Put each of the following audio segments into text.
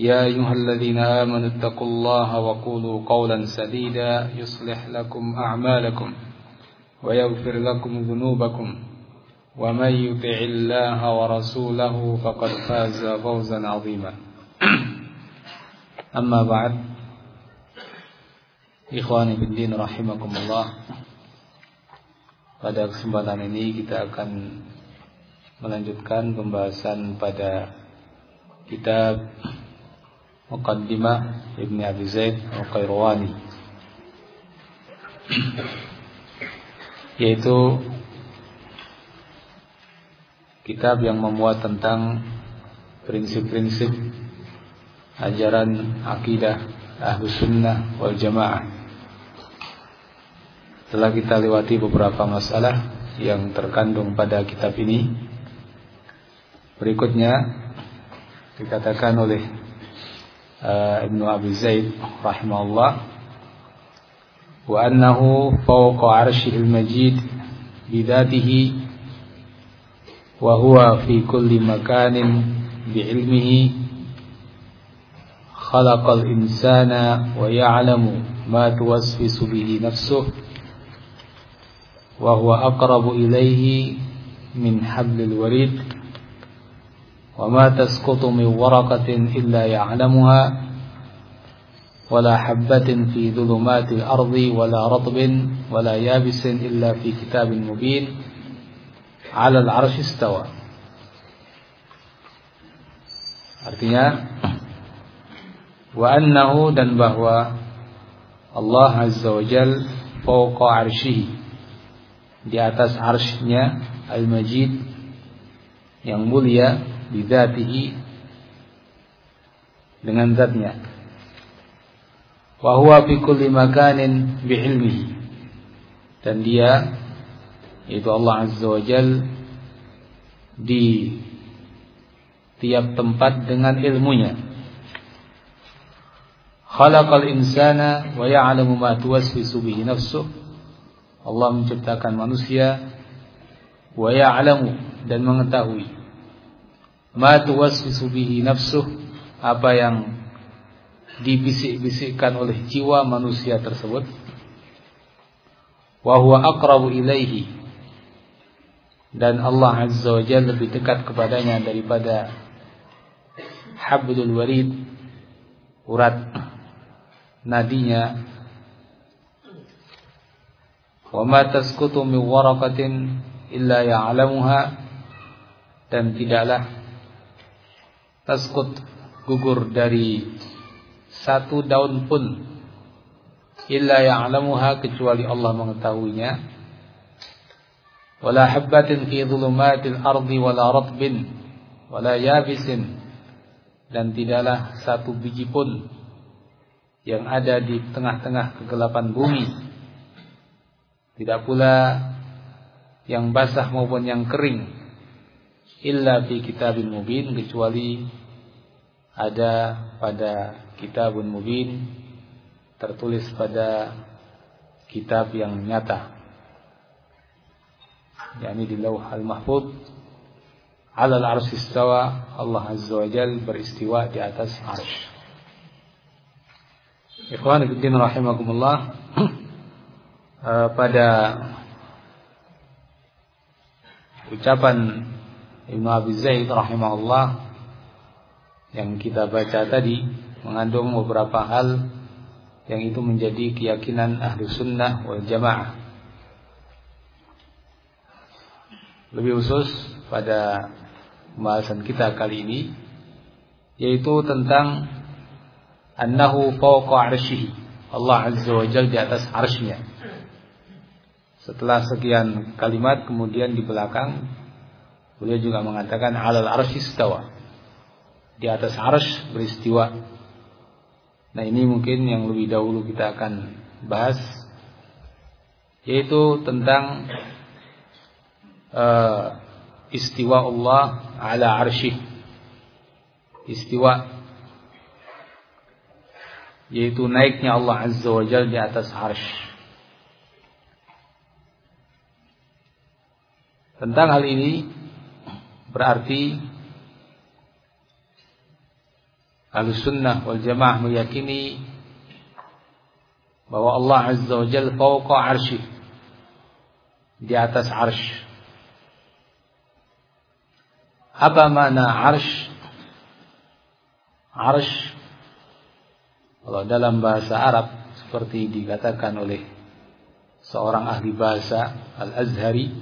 يا أيها الذين آمنوا اتقوا الله وقولوا قولا سديدا يصلح لكم أعمالكم ويغفر لكم ذنوبكم ومن يطع الله ورسوله فقد فاز فوزا عظيما أما بعد إخواني في الدين رحمكم الله Pada kesempatan ini kita akan melanjutkan pembahasan pada kitab Muqaddimah Ibn Abi Zaid Al-Qayrawani yaitu kitab yang memuat tentang prinsip-prinsip ajaran akidah Ahlus Sunnah wal Jamaah. Telah kita lewati beberapa masalah yang terkandung pada kitab ini. Berikutnya dikatakan oleh uh, Ibnu Abi Zaid rahimahullah wa annahu fawqa 'arsyil majid bidatihi wa huwa fi kulli makanin bi'ilmihi khalaqal insana wa ya'lamu ma tuwaswisu bihi nafsuh wa huwa aqrabu وما تسقط من ورقة إلا يعلمها ولا حبة في ظلمات الأرض ولا رطب ولا يابس إلا في كتاب مبين على العرش استوى. artinya wa annahu dan bahwa Allah azza wa jal fawqa arsyihi di atas arsy-Nya al-majid yang mulia bidatihi dengan zatnya. Wa huwa fi kulli makanin bi'ilmihi dan dia itu Allah azza wa jal di tiap tempat dengan ilmunya. Khalaqal insana wa ya'lamu ma tuwaswisu bihi nafsuh Allah menciptakan manusia wa ya'lamu dan mengetahui ma tuwaswisu bihi nafsuh apa yang dibisik-bisikkan oleh jiwa manusia tersebut. Wa huwa aqrabu ilaihi dan Allah azza wa jalla lebih dekat kepadanya daripada hablul warid urat nadinya. Wa ma tasqutu min waraqatin illa ya'lamuha dan tidaklah taskut gugur dari satu daun pun. Illa ya'lamuha kecuali Allah mengetahuinya. Wala habbatin fi dhulumatil ardi wala ratbin wala yabisin. Dan tidaklah satu biji pun yang ada di tengah-tengah kegelapan bumi. Tidak pula yang basah maupun yang kering. Illa fi kitabin mubin kecuali ada pada kitabun mubin tertulis pada kitab yang nyata. Yakni di lauh al-mahfuz ala al-arsy istawa Allah azza wa jal beristiwa di atas arsy Ikhwan fillah rahimakumullah pada ucapan Ibnu Abi Zaid rahimahullah yang kita baca tadi mengandung beberapa hal yang itu menjadi keyakinan ahlu sunnah wal jamaah. Lebih khusus pada pembahasan kita kali ini yaitu tentang annahu fawqa arsyihi. Allah Azza wa Jalla di atas arsy-Nya. Setelah sekian kalimat kemudian di belakang beliau juga mengatakan alal arsy istawa. Di atas arsy beristiwa. Nah, ini mungkin yang lebih dahulu kita akan bahas yaitu tentang uh, istiwa Allah ala arsyih istiwa yaitu naiknya Allah Azza wa Jalla di atas arsh tentang hal ini berarti Al-Sunnah wal Jamaah meyakini bahwa Allah Azza wa Jalla fawqa arsyih di atas arsh apa makna arsh? Arsh kalau dalam bahasa Arab seperti dikatakan oleh seorang ahli bahasa Al-Azhari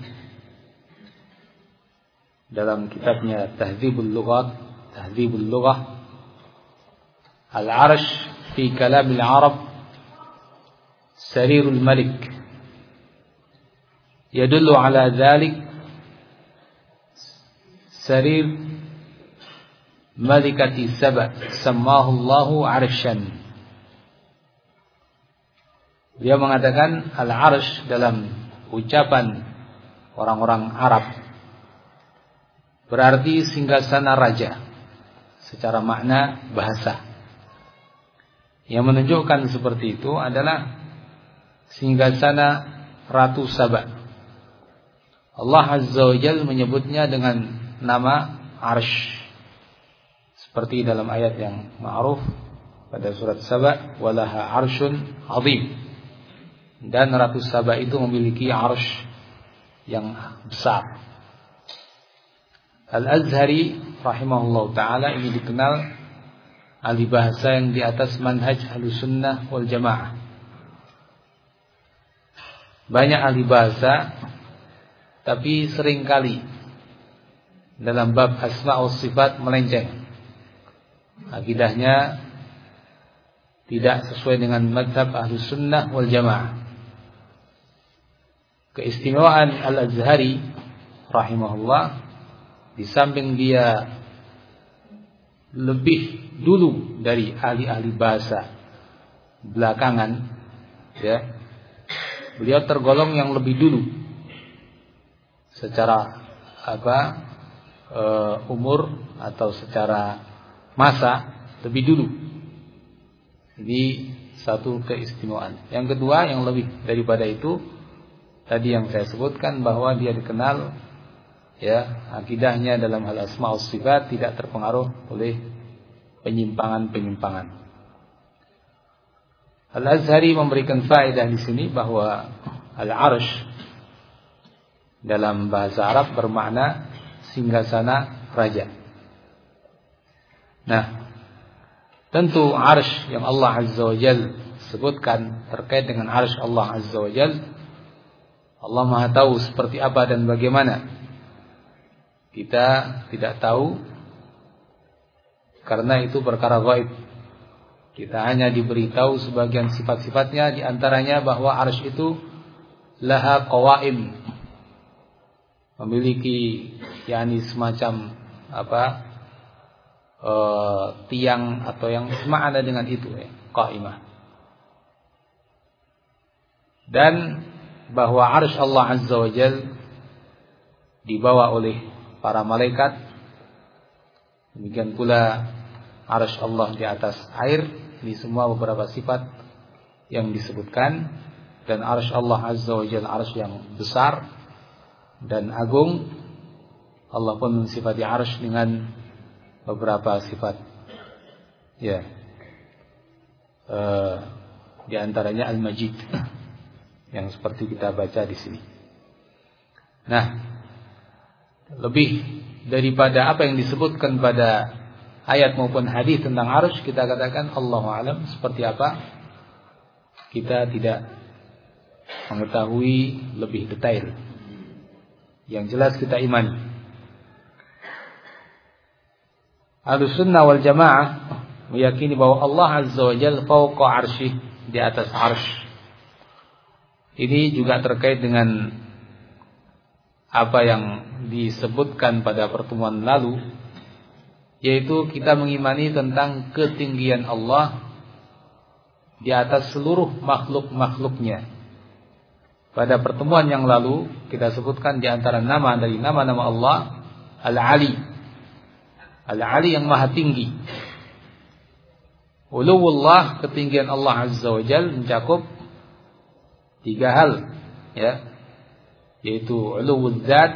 dalam kitabnya Tahdzibul Lughat, Tahdzibul Lughah Al-Arsh fi kalam al-Arab Sarirul Malik يدل على ذلك sarir malikati saba Allahu arsyan dia mengatakan al-arsh dalam ucapan orang-orang Arab berarti singgasana raja secara makna bahasa yang menunjukkan seperti itu adalah singgasana Ratu Saba. Allah Azza wa Jal menyebutnya dengan nama arsh. Seperti dalam ayat yang ma'ruf pada surat Saba walaha arshun azim. Dan Ratu Saba itu memiliki arsh yang besar. Al-Azhari rahimahullah taala ini dikenal ahli bahasa yang di atas manhaj Ahlussunnah wal Jamaah banyak ahli bahasa tapi sering kali dalam bab asma wa sifat melenceng. Akidahnya tidak sesuai dengan madhab ahlu sunnah wal jamaah. Keistimewaan Al-Azhari rahimahullah di samping dia lebih dulu dari ahli-ahli bahasa belakangan ya beliau tergolong yang lebih dulu secara apa uh, umur atau secara masa lebih dulu. Ini satu keistimewaan. Yang kedua yang lebih daripada itu tadi yang saya sebutkan bahwa dia dikenal ya akidahnya dalam hal asma sifat tidak terpengaruh oleh penyimpangan-penyimpangan. Al-Azhari memberikan faedah di sini bahwa al-arsh dalam bahasa Arab bermakna singgasana raja. Nah, tentu arsh yang Allah Azza wa Jal sebutkan terkait dengan arsh Allah Azza wa Jal Allah Maha tahu seperti apa dan bagaimana. Kita tidak tahu karena itu perkara gaib. Kita hanya diberitahu sebagian sifat-sifatnya di antaranya bahwa arsh itu laha qawaim memiliki yakni semacam apa e, tiang atau yang semakna dengan itu ya, qaimah. Dan bahwa arsh Allah Azza wa Jal dibawa oleh para malaikat. Demikian pula arsh Allah di atas air. Ini semua beberapa sifat yang disebutkan. Dan arsh Allah Azza wa Jal arsh yang besar dan agung. Allah pun mensifati arsh dengan beberapa sifat. Ya. Uh, di antaranya al-majid. Yang seperti kita baca di sini. Nah lebih daripada apa yang disebutkan pada ayat maupun hadis tentang arsh kita katakan Allah alam seperti apa kita tidak mengetahui lebih detail. Yang jelas kita imani. Ahlussunnah wal Jamaah meyakini bahwa Allah Azza wa fawqa arsyih di atas arsy. Ini juga terkait dengan apa yang disebutkan pada pertemuan lalu yaitu kita mengimani tentang ketinggian Allah di atas seluruh makhluk-makhluknya. Pada pertemuan yang lalu kita sebutkan di antara nama dari nama-nama Allah Al-Ali. Al-Ali yang maha tinggi. Uluwullah ketinggian Allah Azza wa Jal mencakup tiga hal ya yaitu uluwul zat,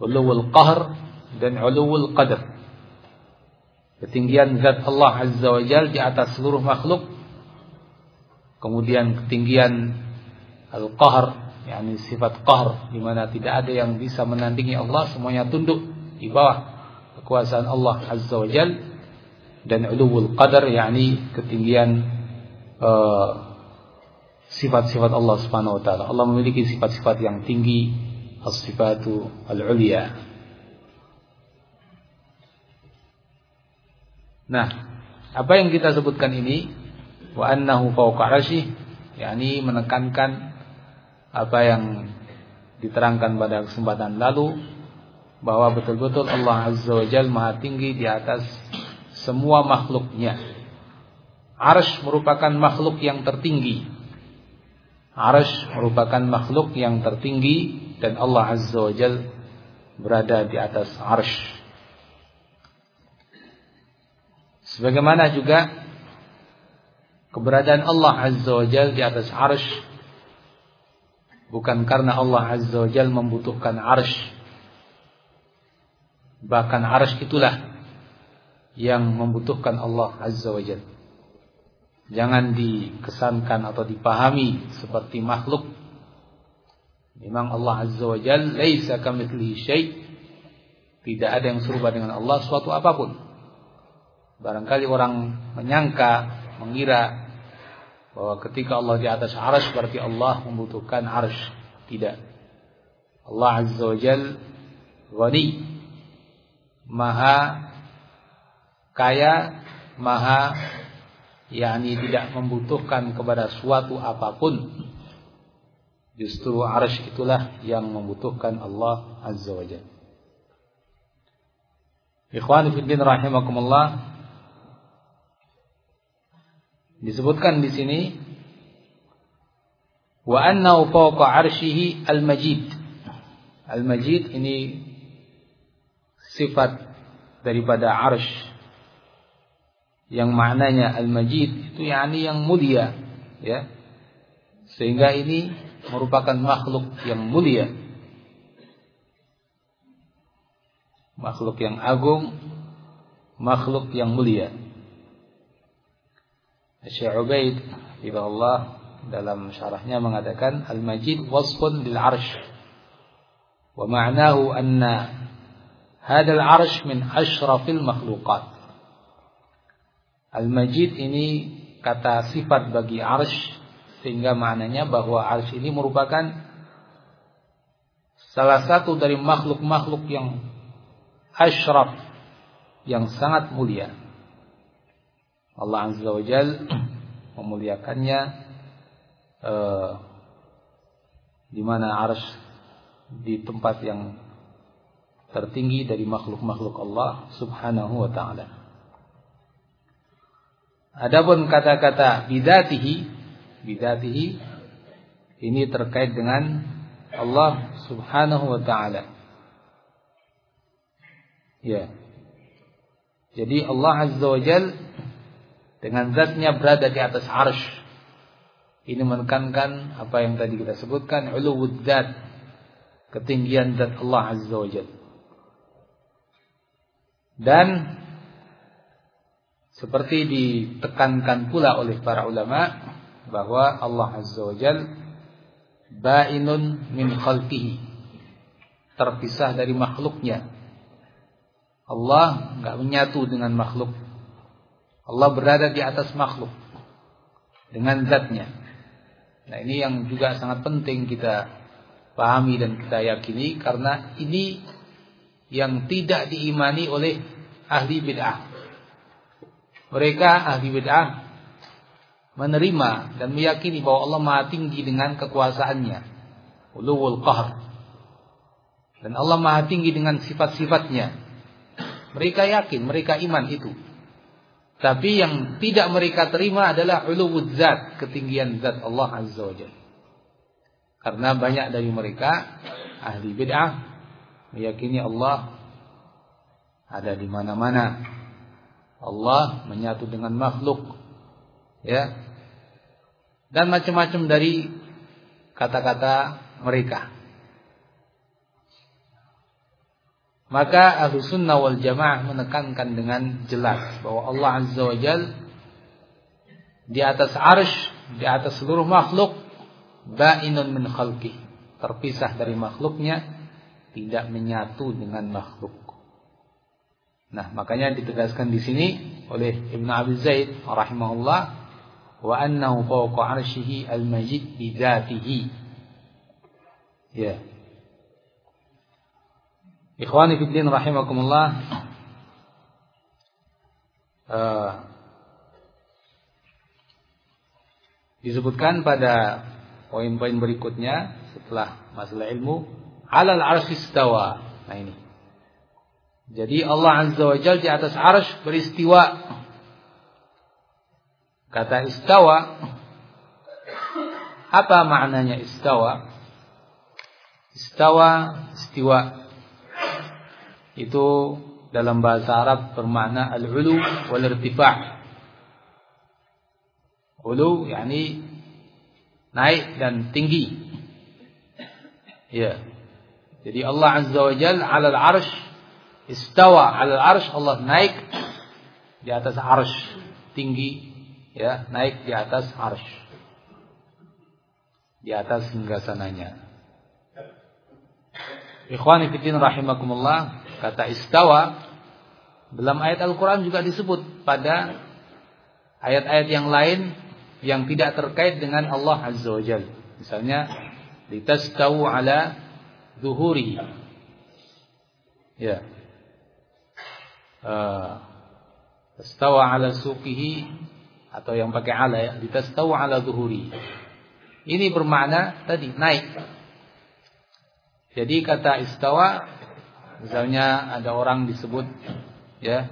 uluwul qahr dan uluwul qadar. Ketinggian zat Allah Azza wa Jal di atas seluruh makhluk. Kemudian ketinggian al-qahr yakni sifat qahr di mana tidak ada yang bisa menandingi Allah semuanya tunduk di bawah kekuasaan Allah azza wajal dan ulul qadar yakni ketinggian uh, sifat-sifat Allah Subhanahu wa taala. Allah memiliki sifat-sifat yang tinggi, as-sifatu al-ulya. Nah, apa yang kita sebutkan ini wa annahu fawqa 'arsy yakni menekankan apa yang diterangkan pada kesempatan lalu bahwa betul-betul Allah Azza wa Jalla Maha tinggi di atas semua makhluknya. Arsh merupakan makhluk yang tertinggi. Arsh merupakan makhluk yang tertinggi dan Allah Azza wa Jalla berada di atas arsh. Sebagaimana juga keberadaan Allah Azza wa Jalla di atas arsh Bukan karena Allah Azza wa Jal membutuhkan arsh. Bahkan arsh itulah yang membutuhkan Allah Azza wa Jal. Jangan dikesankan atau dipahami seperti makhluk. Memang Allah Azza wa Jal laisa kamitslihi. Tidak ada yang serupa dengan Allah suatu apa pun. Barangkali orang menyangka, mengira bahwa ketika Allah di atas arsh berarti Allah membutuhkan arsh. Tidak. Allah Azza wa Jal Ghani Maha Kaya Maha yakni tidak membutuhkan kepada suatu apa pun. Justru arsh itulah yang membutuhkan Allah Azza wa Jal Ikhwan Fiddin Rahimakumullah Disebutkan di sini wa annahu fawqa 'arsyihi al-majid. Al-majid ini sifat daripada 'arsy yang maknanya al-majid itu yakni yang mulia ya. Sehingga ini merupakan makhluk yang mulia. Makhluk yang agung, makhluk yang mulia. Syekh Ubaid Allah dalam syarahnya mengatakan Al-Majid wasfun lil arsh wa ma'nahu anna hadal arsh min ashrafil makhluqat Al-Majid ini kata sifat bagi arsh sehingga maknanya bahwa arsh ini merupakan salah satu dari makhluk-makhluk yang ashraf yang sangat mulia Allah Azza wa Jal memuliakannya uh, di mana arsh di tempat yang tertinggi dari makhluk-makhluk Allah Subhanahu wa taala. Adapun kata-kata bidatihi, bidatihi ini terkait dengan Allah Subhanahu wa taala. Ya. Jadi Allah Azza wa Jalla dengan zatnya berada di atas arsh. Ini menekankan apa yang tadi kita sebutkan uluwud zat, ketinggian zat Allah Azza wa Jalla. Dan seperti ditekankan pula oleh para ulama bahwa Allah Azza wa Jalla bainun min khalqihi terpisah dari makhluknya. Allah enggak menyatu dengan makhluk Allah berada di atas makhluk. dengan zatnya. Nah ini yang juga sangat penting kita pahami dan kita yakini karena ini yang tidak diimani oleh ahli bid'ah. Mereka ahli bid'ah menerima dan meyakini bahwa Allah Maha tinggi dengan kekuasaannya. Uluwul qahr. Dan Allah Maha tinggi dengan sifat-sifatnya. Mereka yakin, mereka iman itu. Tapi yang tidak mereka terima adalah uluwud zat, ketinggian zat Allah Azza wa. Karena banyak dari mereka ahli bid'ah meyakini Allah ada di mana-mana. Allah menyatu dengan makhluk. Ya. Dan macam-macam dari kata-kata mereka. Maka ahlu sunnah wal jamaah menekankan dengan jelas bahwa Allah Azza wa Jal di atas arsh, di atas seluruh makhluk ba'inun min khalqi terpisah dari makhluknya tidak menyatu dengan makhluk nah makanya ditegaskan di sini oleh Ibn Abi Zaid rahimahullah wa annahu fawqa 'arsyihi al-majid bi dzatihi ya Ikhwani fi din rahimakumullah uh, disebutkan pada poin-poin berikutnya setelah masalah ilmu alal arsy istawa. Nah ini. Jadi Allah Azza wa Jalla di atas arsy beristiwa. Kata istawa apa maknanya istawa? Istawa, istiwa itu dalam bahasa Arab bermakna al-ulu wal irtifa'. Ulu yakni naik dan tinggi. Ya. Jadi Allah Azza wa Jalla 'ala al-'arsy istawa 'ala al-'arsy Allah naik di atas arsy tinggi ya, naik di atas arsy. Di atas hingga sananya. Ikhwani fillah rahimakumullah, kata istawa dalam ayat Al-Qur'an juga disebut pada ayat-ayat yang lain yang tidak terkait dengan Allah Azza wa. Misalnya litastawu ala zuhuri. Ya. Tastawa ala suqihi atau yang pakai ala ya, litastawu ala zuhuri. Ini bermakna tadi naik. Jadi kata istawa misalnya ada orang disebut ya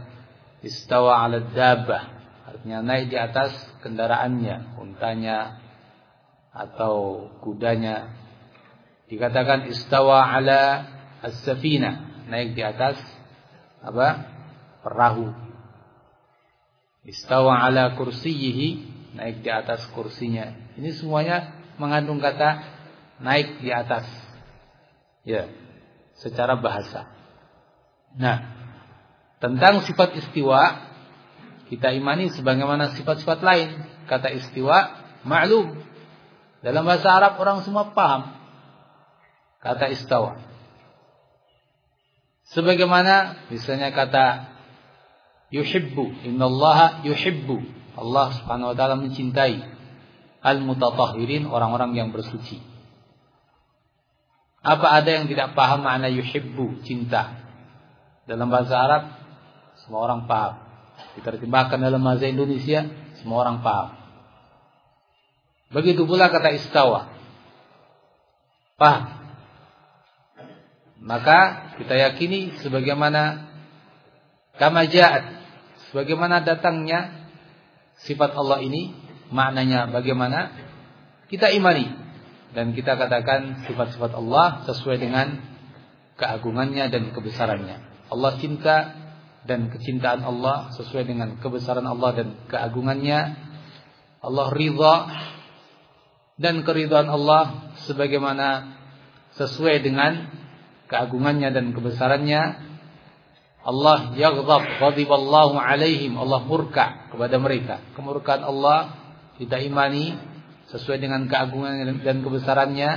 istawa ala dabbah Artinya naik di atas kendaraannya, untanya atau kudanya. Dikatakan istawa ala as-safina, naik di atas apa? Perahu. Istawa ala kursiyihi, naik di atas kursinya. Ini semuanya mengandung kata naik di atas. Ya, secara bahasa. Nah, tentang sifat istiwa kita imani sebagaimana sifat-sifat lain. Kata istiwa maklum. Dalam bahasa Arab orang semua paham. Kata istawa. Sebagaimana misalnya kata yuhibbu. Innallaha yuhibbu. Allah subhanahu wa ta'ala mencintai. Al-mutatahirin orang-orang yang bersuci. Apa ada yang tidak paham makna yuhibbu, cinta? Dalam bahasa Arab semua orang paham. Diterjemahkan dalam bahasa Indonesia, semua orang paham. Begitu pula kata istawa. Paham. Maka kita yakini sebagaimana kama ja'at, sebagaimana datangnya sifat Allah ini, maknanya bagaimana kita imani dan kita katakan sifat-sifat Allah sesuai dengan keagungannya dan kebesarannya. Allah cinta dan kecintaan Allah sesuai dengan kebesaran Allah dan keagungannya. Allah ridha dan keridhaan Allah sebagaimana sesuai dengan keagungannya dan kebesarannya. Allah yaghdab, ghadiballahu alaihim. Allah murka kepada mereka. Kemurkaan Allah kita imani sesuai dengan keagungan dan kebesarannya.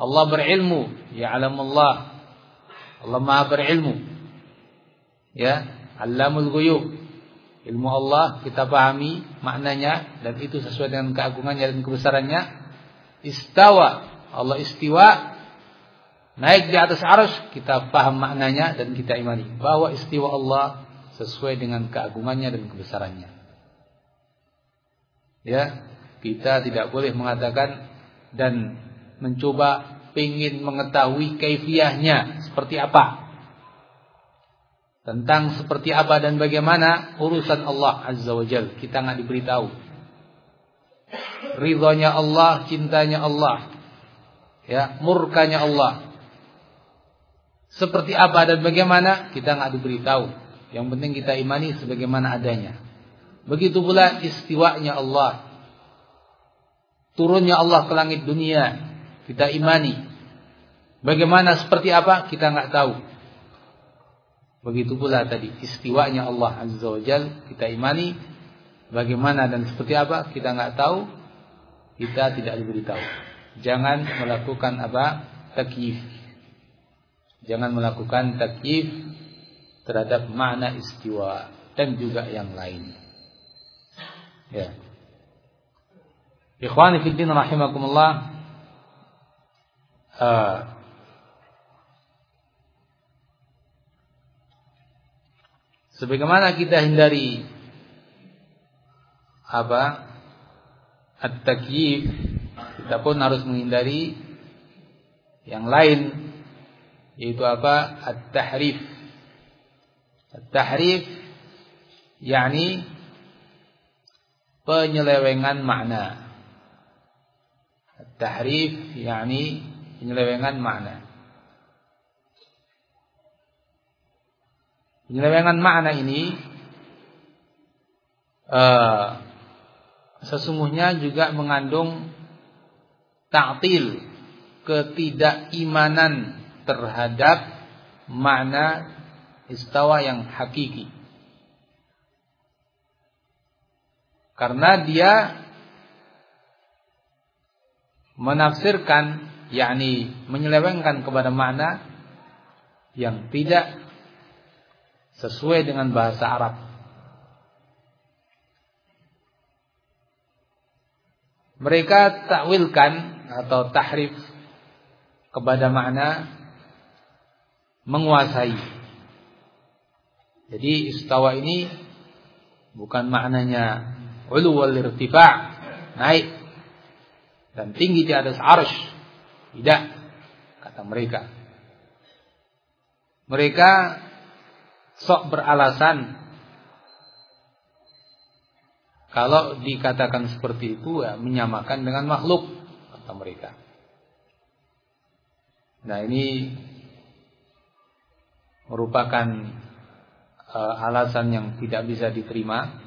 Allah berilmu, ya alamullah. Allah Maha berilmu ya Allamul ghuyub Ilmu Allah kita pahami maknanya dan itu sesuai dengan keagungannya dan kebesarannya. Istawa, Allah istiwa naik di atas arus kita paham maknanya dan kita imani bahwa istiwa Allah sesuai dengan keagungannya dan kebesarannya. Ya, kita tidak boleh mengatakan dan mencoba ingin mengetahui kaifiahnya seperti apa. Tentang seperti apa dan bagaimana urusan Allah Azza wa Jal. Kita nggak diberitahu. Ridhonya Allah, cintanya Allah. Ya, murkanya Allah. Seperti apa dan bagaimana kita nggak diberitahu. Yang penting kita imani sebagaimana adanya. Begitu pula istiwanya Allah. Turunnya Allah ke langit dunia. Kita imani. Bagaimana seperti apa kita nggak tahu. Begitu pula tadi istiwanya Allah Azza wa Jal kita imani bagaimana dan seperti apa kita nggak tahu kita tidak diberitahu. Jangan melakukan apa takyif. Jangan melakukan takyif terhadap makna istiwa dan juga yang lain. Ya. Ikhwani fi din rahimakumullah. Uh, Sebagaimana kita hindari apa? At-takyif, kita pun harus menghindari yang lain yaitu apa? At-tahrif. At-tahrif yakni penyelewengan makna. At-tahrif yakni penyelewengan makna. Penyelewengan makna ini uh, sesungguhnya juga mengandung ta'til ketidakimanan terhadap makna istawa yang hakiki. Karena dia menafsirkan yakni menyelewengkan kepada makna yang tidak sesuai dengan bahasa Arab. Mereka takwilkan atau tahrif kepada makna menguasai. Jadi istawa ini bukan maknanya ulu wal irtifa' naik dan tinggi di atas arsh. Tidak kata mereka. Mereka sok beralasan kalau dikatakan seperti itu ya menyamakan dengan makhluk kata mereka. Nah ini merupakan uh, alasan yang tidak bisa diterima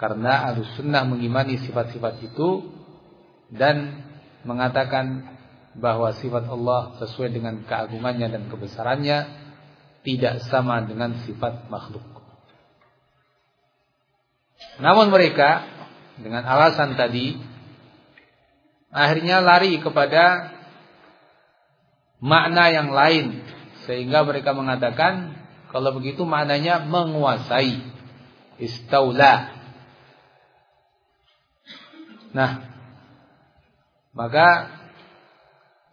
karena harus sunnah mengimani sifat-sifat itu dan mengatakan bahwa sifat Allah sesuai dengan keagungannya dan kebesarannya tidak sama dengan sifat makhluk. Namun mereka dengan alasan tadi akhirnya lari kepada makna yang lain sehingga mereka mengatakan kalau begitu maknanya menguasai istaula. Nah, maka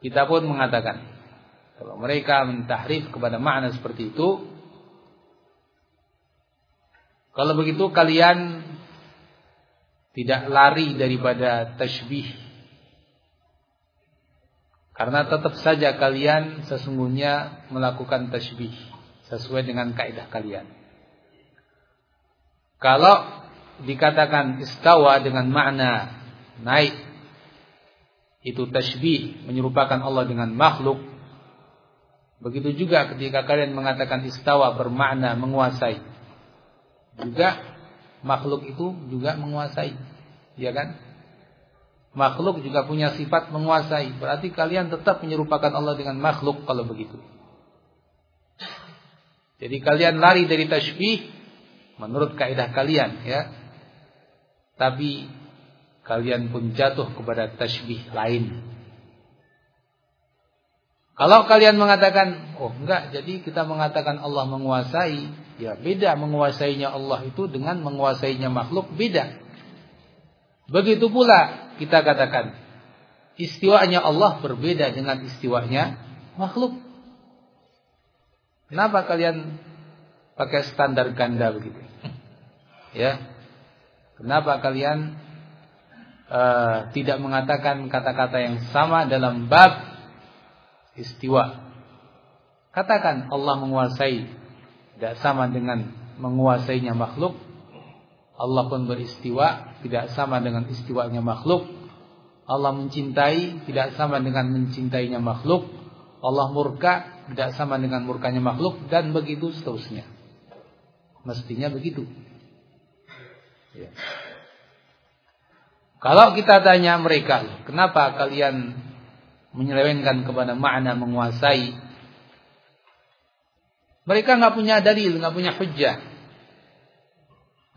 kita pun mengatakan kalau mereka mentahrif kepada makna seperti itu, kalau begitu kalian tidak lari daripada tashbih. Karena tetap saja kalian sesungguhnya melakukan tashbih sesuai dengan kaidah kalian. Kalau dikatakan istawa dengan makna naik itu tashbih menyerupakan Allah dengan makhluk Begitu juga ketika kalian mengatakan istawa bermakna menguasai. Juga makhluk itu juga menguasai. Ya kan? Makhluk juga punya sifat menguasai. Berarti kalian tetap menyerupakan Allah dengan makhluk kalau begitu. Jadi kalian lari dari tasbih menurut kaidah kalian ya. Tapi kalian pun jatuh kepada tasbih lain kalau kalian mengatakan, oh enggak, jadi kita mengatakan Allah menguasai, Ya, beda menguasainya Allah itu dengan menguasainya makhluk beda. Begitu pula kita katakan istiwanya Allah berbeda dengan istiwanya makhluk. Kenapa kalian pakai standar ganda begitu? Ya. Kenapa kalian uh, tidak mengatakan kata-kata yang sama dalam bab istiwa? Katakan Allah menguasai tidak sama dengan menguasainya makhluk. Allah pun beristiwa tidak sama dengan istiwanya makhluk. Allah mencintai tidak sama dengan mencintainya makhluk. Allah murka tidak sama dengan murkanya makhluk dan begitu seterusnya. Mestinya begitu. Ya. Kalau kita tanya mereka, kenapa kalian menyelewengkan kepada makna menguasai? Mereka nggak punya dalil, nggak punya hujah,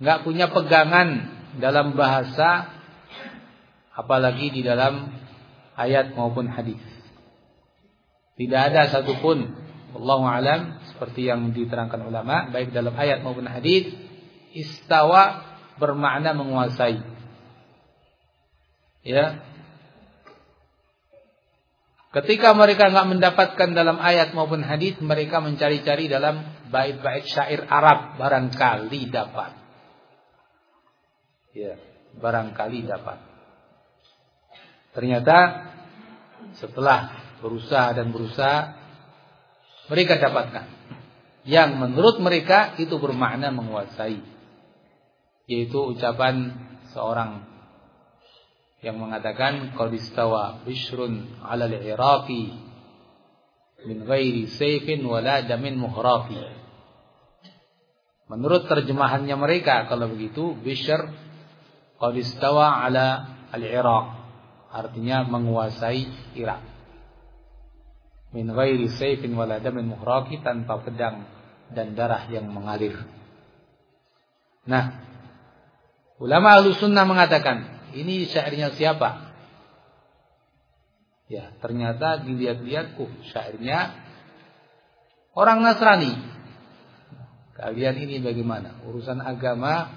nggak punya pegangan dalam bahasa, apalagi di dalam ayat maupun hadis. Tidak ada satupun Allah alam seperti yang diterangkan ulama baik dalam ayat maupun hadis istawa bermakna menguasai. Ya. Ketika mereka nggak mendapatkan dalam ayat maupun hadis, mereka mencari-cari dalam bait-bait syair Arab barangkali dapat. Ya, barangkali dapat. Ternyata setelah berusaha dan berusaha mereka dapatkan. Yang menurut mereka itu bermakna menguasai. Yaitu ucapan seorang yang mengatakan qadistawa bishrun 'ala al-iraqi min ghairi sayfin wala damin muhrafi menurut terjemahannya mereka kalau begitu bishr qadistawa 'ala al-iraq artinya menguasai Irak min ghairi sayfin wala damin muhraqi tanpa pedang dan darah yang mengalir. Nah, ulama sunnah mengatakan, ini syairnya siapa? Ya, ternyata dilihat-lihat, uh, syairnya orang Nasrani. Kalian ini bagaimana? Urusan agama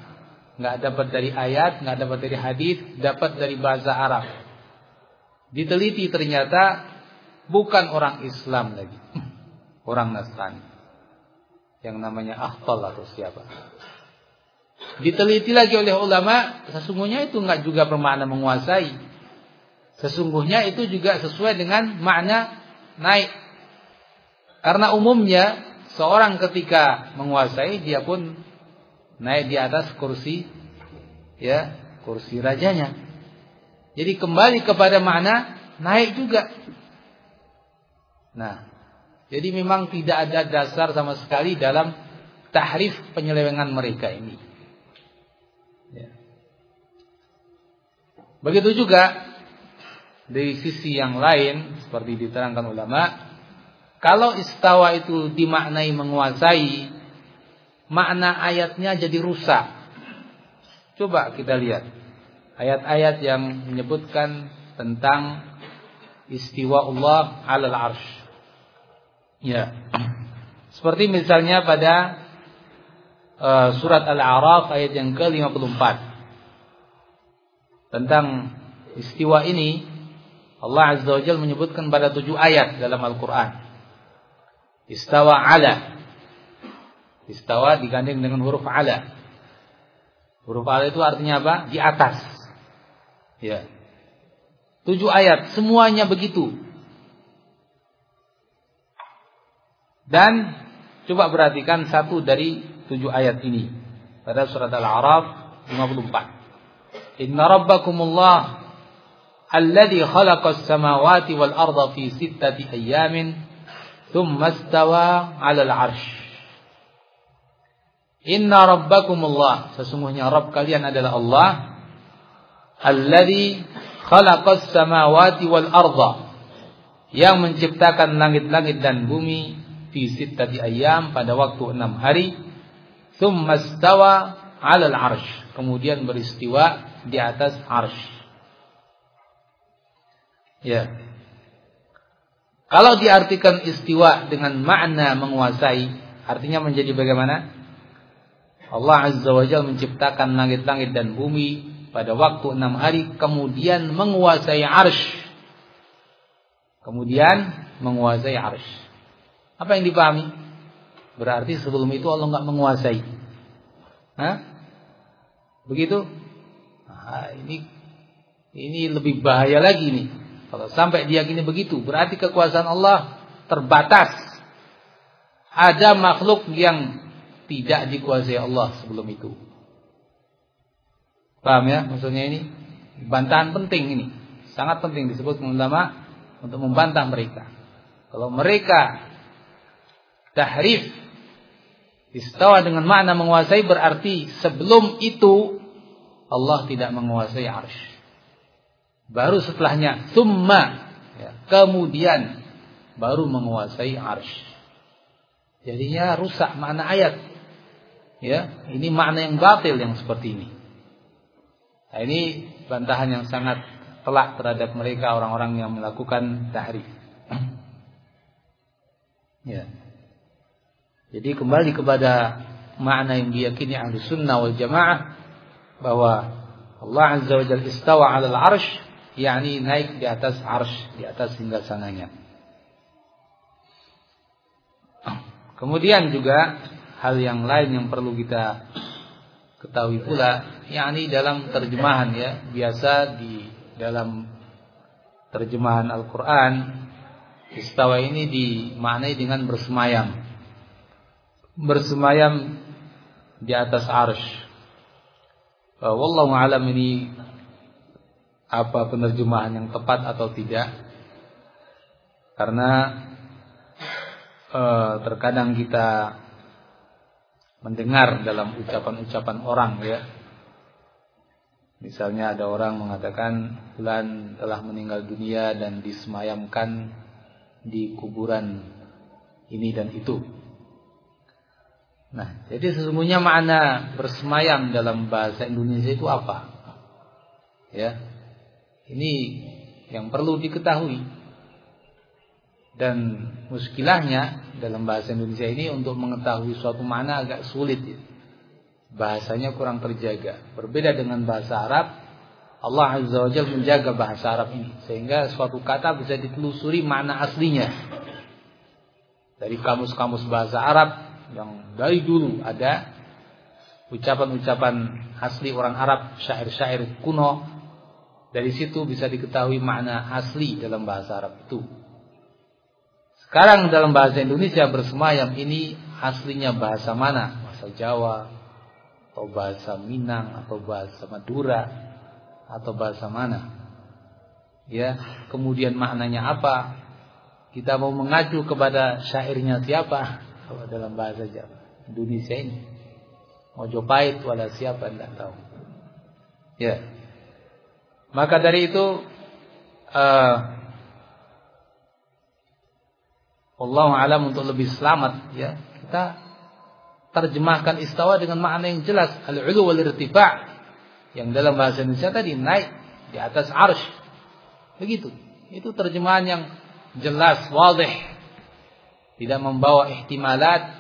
nggak dapat dari ayat, nggak dapat dari hadis, dapat dari bahasa Arab. Diteliti ternyata bukan orang Islam lagi. Orang Nasrani. Yang namanya Akhtal atau siapa. Diteliti lagi oleh ulama, sesungguhnya itu enggak juga bermakna menguasai. Sesungguhnya itu juga sesuai dengan makna naik. Karena umumnya seorang ketika menguasai dia pun naik di atas kursi ya, kursi rajanya. Jadi kembali kepada makna naik juga. Nah, jadi memang tidak ada dasar sama sekali dalam tahrif penyelewengan mereka ini. Ya. Begitu juga dari sisi yang lain seperti diterangkan ulama, kalau istawa itu dimaknai menguasai, makna ayatnya jadi rusak. Coba kita lihat ayat-ayat yang menyebutkan tentang istiwa Allah alal arsh. Ya. Seperti misalnya pada uh, surat Al-A'raf ayat yang ke-54. Tentang istiwa ini Allah Azza wa Jalla menyebutkan pada tujuh ayat dalam Al-Qur'an. Istawa ala. Istawa digandeng dengan huruf ala. Huruf ala itu artinya apa? Di atas. Ya. Tujuh ayat, semuanya begitu. Dan coba perhatikan satu dari tujuh ayat ini pada surat Al-A'raf 54. Inna rabbakumullah alladhi khalaqas samawati wal arda fi sittati ayyamin thumma istawa 'alal 'arsy. Inna rabbakumullah. Sesungguhnya Rabb kalian adalah Allah. Alladhi khalaqas samawati wal arda. Yang menciptakan langit-langit dan bumi fi sittati ayyam pada waktu enam hari. Thumma stawa 'alal 'arsy kemudian beristiwa di atas arsy ya. Kalau diartikan istiwa dengan makna menguasai artinya menjadi bagaimana Allah Azza wa Jalla menciptakan langit-langit dan bumi pada waktu enam hari kemudian menguasai arsh. Kemudian menguasai arsh. Apa yang dipahami? Berarti sebelum itu Allah nggak menguasai. Hah? begitu? Nah, ini ini lebih bahaya lagi nih kalau sampai dia gini begitu berarti kekuasaan Allah terbatas. Ada makhluk yang tidak dikuasai Allah sebelum itu Paham ya maksudnya ini? Bantahan penting ini. Sangat penting disebut ulama untuk membantah mereka. Kalau mereka tahrif istawa dengan makna menguasai berarti sebelum itu Allah tidak menguasai arsh. Baru setelahnya summa ya, kemudian baru menguasai arsh. Jadinya rusak makna ayat. Ya, ini makna yang batil yang seperti ini. Nah, ini bantahan yang sangat telak terhadap mereka orang-orang yang melakukan tahrif. ya. Jadi kembali kepada makna yang diyakini ahli sunnah wal jamaah bahwa Allah Azza wa Jalla istawa 'alal 'arsy yakni naik di atas arsy, di atas hingga sananya. Kemudian juga hal yang lain yang perlu kita ketahui pula yakni dalam terjemahan ya biasa di dalam terjemahan Al-Qur'an istawa ini dimaknai dengan bersemayam. Bersemayam di atas arsh. Wallahu alam ini apa penerjemahan yang tepat atau tidak. Karena eh, terkadang kita mendengar dalam ucapan-ucapan orang ya. Misalnya ada orang mengatakan bulan telah meninggal dunia dan disemayamkan di kuburan ini dan itu. Nah, jadi sesungguhnya makna bersemayam dalam bahasa Indonesia itu apa? Ya. Ini yang perlu diketahui. Dan muskilahnya dalam bahasa Indonesia ini untuk mengetahui suatu mana agak sulit. Ya. Bahasanya kurang terjaga. Berbeda dengan bahasa Arab, Allah Azza wa menjaga bahasa Arab ini. Sehingga suatu kata bisa ditelusuri mana aslinya. Dari kamus-kamus bahasa Arab yang dari dulu ada ucapan-ucapan asli orang Arab, syair-syair kuno. Dari situ bisa diketahui makna asli dalam bahasa Arab itu. Sekarang dalam bahasa Indonesia bersemayam ini aslinya bahasa mana? Bahasa Jawa atau bahasa Minang atau bahasa Madura atau bahasa mana? Ya, kemudian maknanya apa? Kita mau mengacu kepada syairnya siapa? Kalau dalam bahasa Jawa Indonesia ini. Mojopahit wala siapa tidak tahu. Ya. Maka dari itu uh, Allah alam untuk lebih selamat ya. Kita terjemahkan istawa dengan makna yang jelas. Al-ulu wal yang dalam bahasa Indonesia tadi naik di atas arsh. Begitu. Itu terjemahan yang jelas wadih. Tidak membawa ihtimalat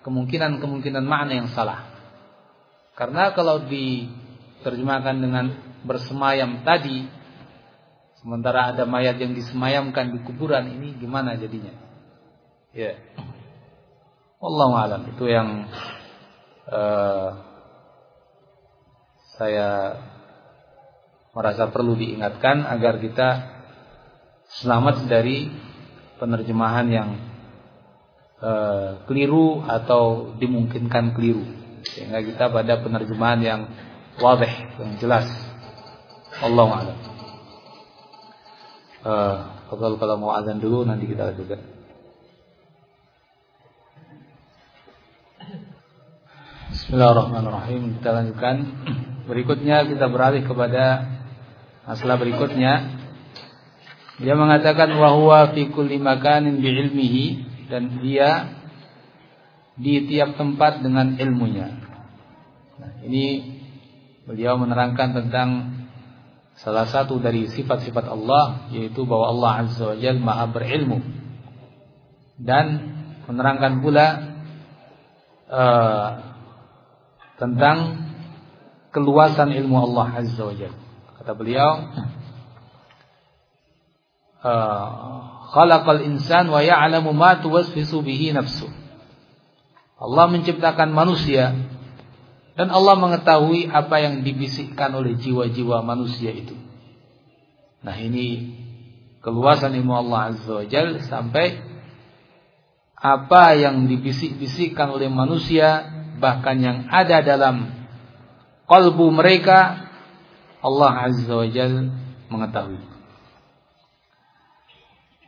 kemungkinan-kemungkinan makna yang salah. Karena kalau diterjemahkan dengan bersemayam tadi sementara ada mayat yang disemayamkan di kuburan ini gimana jadinya Ya. Wallahu alam itu yang uh, saya merasa perlu diingatkan agar kita selamat dari penerjemahan yang uh, keliru atau dimungkinkan keliru sehingga kita pada penerjemahan yang wadih yang jelas Allahu a'lam. Uh, kalau mau azan dulu nanti kita lanjutkan. Bismillahirrahmanirrahim. Kita lanjutkan. Berikutnya kita beralih kepada masalah berikutnya. Dia mengatakan wahwa fi kulli makanin bi'ilmihi dan dia di tiap tempat dengan ilmunya. Nah, ini beliau menerangkan tentang salah satu dari sifat-sifat Allah yaitu bahwa Allah Azza wa Jalla Maha berilmu. Dan menerangkan pula uh, tentang keluasan ilmu Allah Azza wa Jalla. Kata beliau, uh, khalaqal insan wa ya'lamu ma tuwaswisu bihi nafsu. Allah menciptakan manusia dan Allah mengetahui apa yang dibisikkan oleh jiwa-jiwa manusia itu. Nah, ini keluasan ilmu Allah Azza wa Jalla sampai apa yang dibisik-bisikkan oleh manusia bahkan yang ada dalam kalbu mereka Allah Azza wa Jal mengetahui.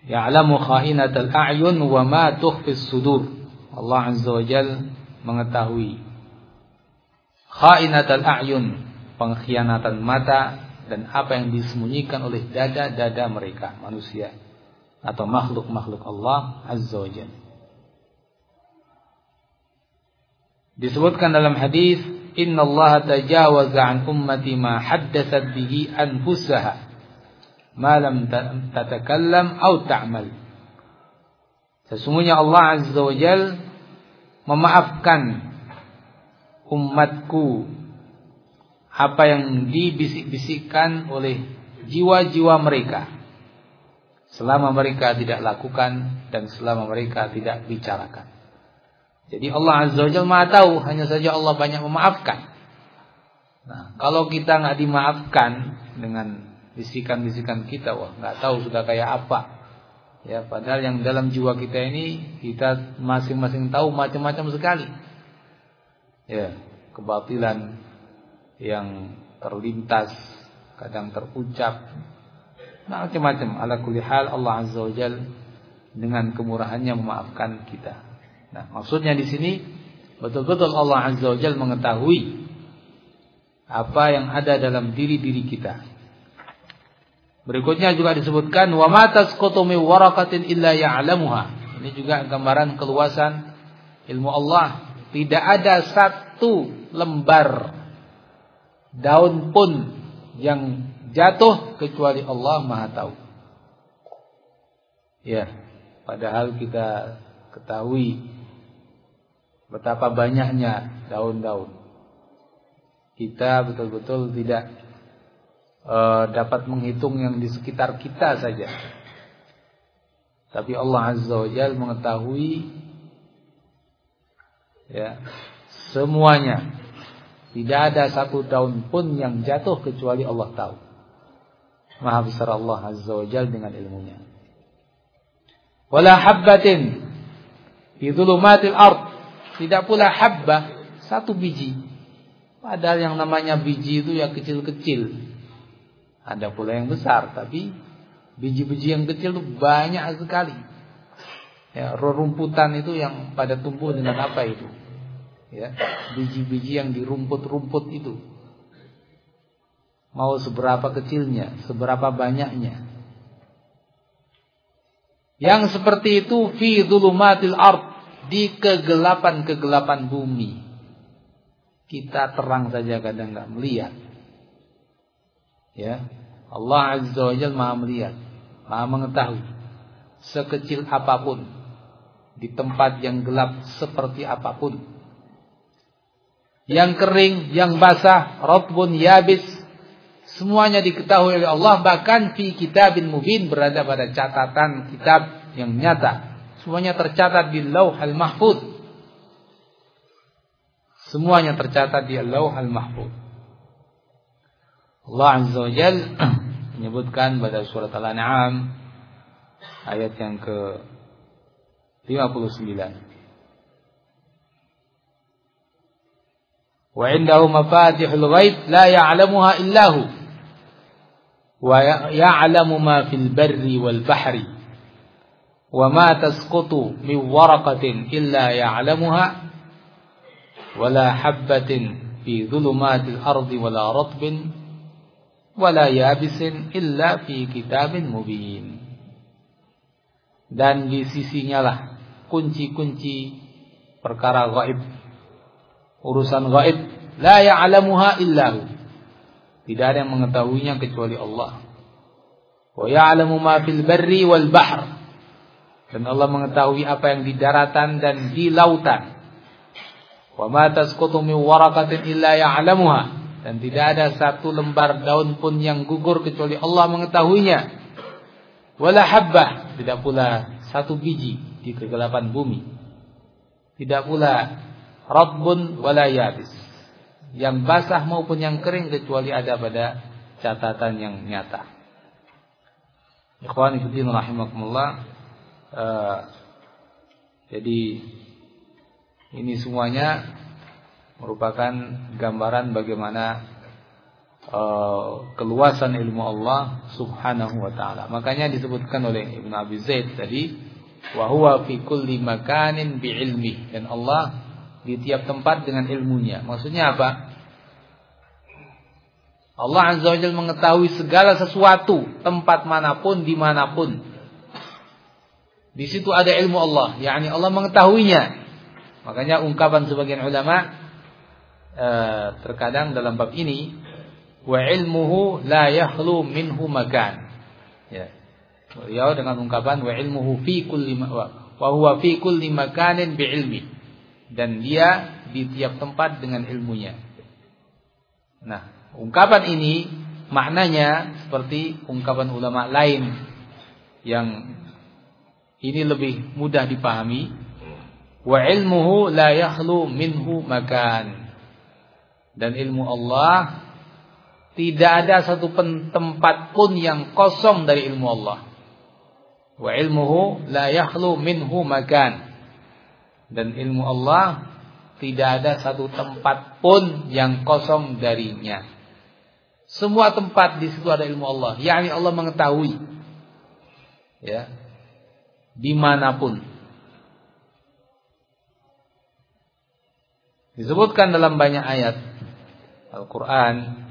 Ya'lamu kha'inatal a'yun wa ma tukhfis sudur. Allah Azza wa Jal mengetahui kha'inatal a'yun, pengkhianatan mata dan apa yang disembunyikan oleh dada-dada mereka manusia atau makhluk-makhluk Allah Azza wa Jalla. Disebutkan dalam hadis, "Inna Allah tajawaza an ummati ma haddatsat bihi anfusaha ma lam tatakallam aw ta'mal." Sesungguhnya Allah Azza wa Jal memaafkan umatku apa yang dibisik-bisikkan oleh jiwa-jiwa mereka selama mereka tidak lakukan dan selama mereka tidak bicarakan. Jadi Allah Azza wa Jalla Maha tahu, hanya saja Allah banyak memaafkan. Nah, kalau kita nggak dimaafkan dengan bisikan-bisikan kita, wah nggak tahu sudah kayak apa. Ya, padahal yang dalam jiwa kita ini kita masing-masing tahu macam-macam sekali. Ya, kebatilan yang terlintas, kadang terucap, macam-macam. Ala kulli hal Allah Azza wa Jalla dengan kemurahannya memaafkan kita. Nah, maksudnya di sini betul-betul Allah Azza wa Jalla mengetahui apa yang ada dalam diri-diri kita. Berikutnya juga disebutkan wa ma tasqutu min waraqatin illa ya'lamuha. Ini juga gambaran keluasan ilmu Allah. Tidak ada satu lembar daun pun yang jatuh kecuali Allah Maha tahu. Ya, padahal kita ketahui Betapa banyaknya daun-daun. Kita betul-betul tidak uh, dapat menghitung yang di sekitar kita saja. Tapi Allah Azza wa Jalla mengetahui ya semuanya. Tidak ada satu daun pun yang jatuh kecuali Allah tahu. Maha besar Allah Azza wa Jalla dengan ilmunya. Wala habbatin fi dhulumatil ard tidak pula habbah, satu biji. Padahal yang namanya biji itu ya kecil-kecil. Ada pula yang besar, tapi biji-biji yang kecil itu banyak sekali. Ya, rumputan itu yang pada tumbuh dengan apa itu? Ya, biji-biji yang di rumput-rumput itu. Mau seberapa kecilnya, seberapa banyaknya. Yang seperti itu fi dhulumatil ard di kegelapan-kegelapan bumi. Kita terang saja kadang nggak melihat. Ya. Allah Azza wa Jalla Maha melihat, Maha mengetahui sekecil apa pun di tempat yang gelap seperti apa pun. Yang kering, yang basah, rotbun, yabis, semuanya diketahui oleh Allah bahkan fi kitabin mubin berada pada catatan kitab yang nyata. Semuanya tercatat di Lauhal Mahfuz. Semuanya tercatat di Lauhal Mahfuz. Allah Azza wa Jal menyebutkan pada surat Al-An'am ayat yang ke 59. Wa indahu mafatihul ghaib la ya'lamuha illa hu. Wa ya'lamu ma fil barri wal bahri wa ma tasqutu min waraqatin illa ya'lamuha wala habbatin fi dhulumatil ardi wala ratbin wala yabisin illa fi kitabin dan di sisinya lah kunci-kunci perkara gaib. Urusan gaib. La ya'lamuha illa hu. Tidak ada yang mengetahuinya kecuali Allah. Wa ya'lamu ma fil barri wal bahr dan Allah mengetahui apa yang di daratan dan di lautan. Wa ma tasqutu min waraqatin illa ya'lamuha dan tidak ada satu lembar daun pun yang gugur kecuali Allah mengetahuinya. Wala habbah, tidak pula satu biji di kegelapan bumi. Tidak pula rabbun wala yabis. Yang basah maupun yang kering kecuali ada pada catatan yang nyata. Ikhwan fillah rahimakumullah. Uh, jadi ini semuanya merupakan gambaran bagaimana uh, keluasan ilmu Allah Subhanahu wa taala. Makanya disebutkan oleh Ibnu Abi Zaid tadi wa huwa fi kulli makanin bi ilmi dan Allah di tiap tempat dengan ilmunya. Maksudnya apa? Allah Azza wa Jalla mengetahui segala sesuatu, tempat mana pun, di mana pun. Di situ ada ilmu Allah, yakni Allah mengetahuinya. Makanya ungkapan sebagian ulama Eh, terkadang dalam bab ini wa ilmuhu la yakhlu minhu makan. Ya. Beliau dengan ungkapan wa ilmuhu fi kulli wa huwa fi kulli makanin bi ilmi. Dan dia di tiap tempat dengan ilmunya. Nah, ungkapan ini maknanya seperti ungkapan ulama lain yang ini lebih mudah dipahami. Wa ilmuhu la yakhlu minhu makan dan ilmu Allah tidak ada satu tempat pun yang kosong dari ilmu Allah. Wa ilmuhu la yakhlu minhu makan. Dan ilmu Allah tidak ada satu tempat pun yang kosong darinya. Semua tempat di situ ada ilmu Allah, yakni Allah mengetahui. Ya. Di mana pun. Disebutkan dalam banyak ayat Al-Quran